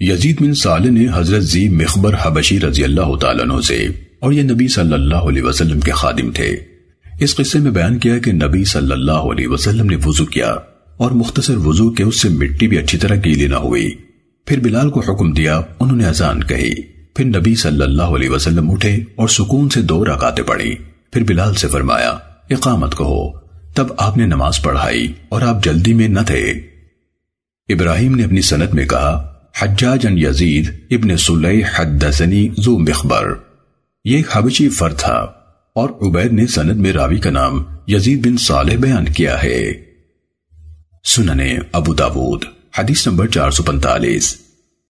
یزید بن صالح نے حضرت زی مخبر حبشی رضی اللہ تعالیٰ عنہ سے اور یہ نبی صلی اللہ علیہ وسلم کے خادم تھے۔ اس قصے میں بیان کیا کہ نبی صلی اللہ علیہ وسلم نے وضو کیا اور مختصر وضو کے اس سے مٹی بھی اچھی طرح گیلی نہ ہوئی۔ پھر بلال کو حکم دیا، انہوں نے اذان کہی۔ پھر نبی صلی اللہ علیہ وسلم اٹھے اور سکون سے دو رکعتیں پڑھی۔ پھر بلال سے فرمایا، اقامت کہو، تب آپ نے نماز پڑھائی اور آپ جلدی میں نہ تھے۔ ابراہیم نے اپنی سنت میں کہا حجاج ان یزید ابن سلیح حدثنی ذو مخبر۔ یہ ایک حبشی فرد تھا اور عبید نے سند میں راوی کا نام یزید بن صالح بیان کیا ہے۔ سننے ابو داود، حدیث نمبر چار سو پنتالیس